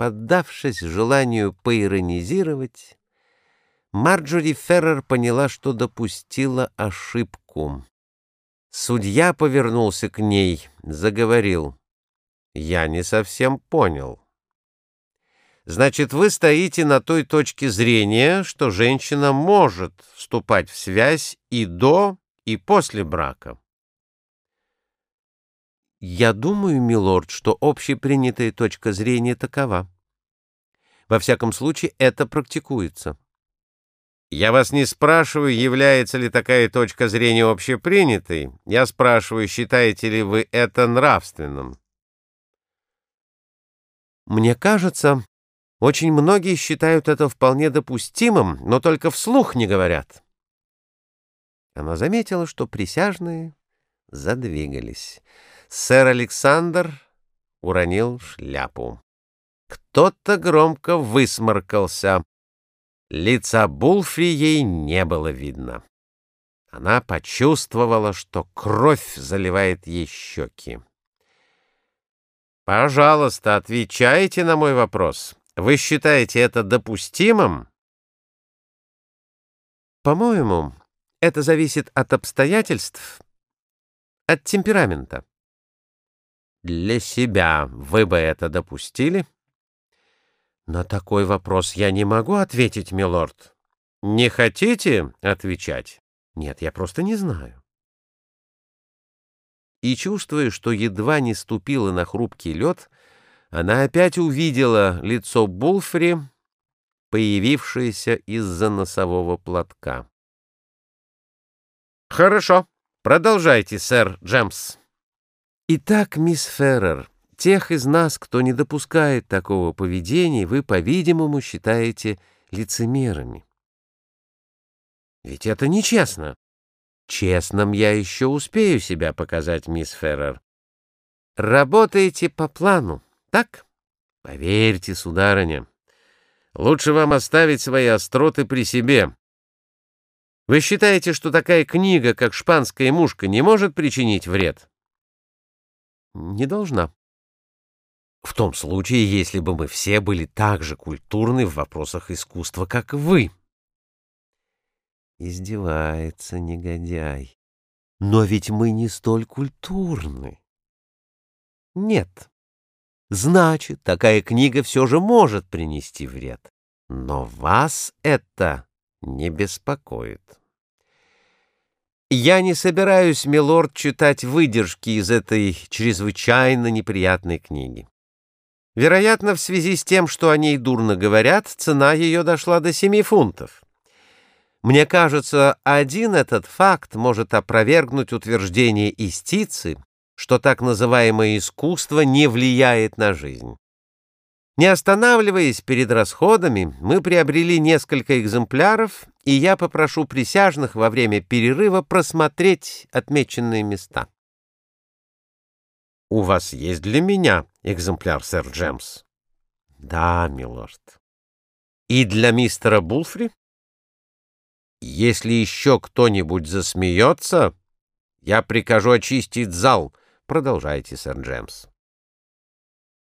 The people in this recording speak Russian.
Поддавшись желанию поиронизировать, Марджори Феррер поняла, что допустила ошибку. Судья повернулся к ней, заговорил. «Я не совсем понял. Значит, вы стоите на той точке зрения, что женщина может вступать в связь и до, и после брака?» «Я думаю, милорд, что общепринятая точка зрения такова. Во всяком случае, это практикуется». Я вас не спрашиваю, является ли такая точка зрения общепринятой. Я спрашиваю, считаете ли вы это нравственным? Мне кажется, очень многие считают это вполне допустимым, но только вслух не говорят. Она заметила, что присяжные задвигались. Сэр Александр уронил шляпу. Кто-то громко высморкался. Лица Булфри ей не было видно. Она почувствовала, что кровь заливает ей щеки. «Пожалуйста, отвечайте на мой вопрос. Вы считаете это допустимым?» «По-моему, это зависит от обстоятельств, от темперамента». «Для себя вы бы это допустили?» На такой вопрос я не могу ответить, милорд. Не хотите отвечать? Нет, я просто не знаю. И чувствуя, что едва не ступила на хрупкий лед, она опять увидела лицо Булфри, появившееся из-за носового платка. «Хорошо, продолжайте, сэр Джемс». «Итак, мисс Феррер, Тех из нас, кто не допускает такого поведения, вы, по-видимому, считаете лицемерами. Ведь это нечестно. Честным я еще успею себя показать, мисс Феррер. Работаете по плану, так? Поверьте, сударыня, лучше вам оставить свои остроты при себе. Вы считаете, что такая книга, как «Шпанская мушка», не может причинить вред? Не должна. В том случае, если бы мы все были так же культурны в вопросах искусства, как вы. Издевается негодяй. Но ведь мы не столь культурны. Нет. Значит, такая книга все же может принести вред. Но вас это не беспокоит. Я не собираюсь, милорд, читать выдержки из этой чрезвычайно неприятной книги. Вероятно, в связи с тем, что о ней дурно говорят, цена ее дошла до семи фунтов. Мне кажется, один этот факт может опровергнуть утверждение истицы, что так называемое искусство не влияет на жизнь. Не останавливаясь перед расходами, мы приобрели несколько экземпляров, и я попрошу присяжных во время перерыва просмотреть отмеченные места. У вас есть для меня экземпляр, сэр Джемс? Да, милорд. И для мистера Булфри? Если еще кто-нибудь засмеется, я прикажу очистить зал. Продолжайте, сэр Джемс.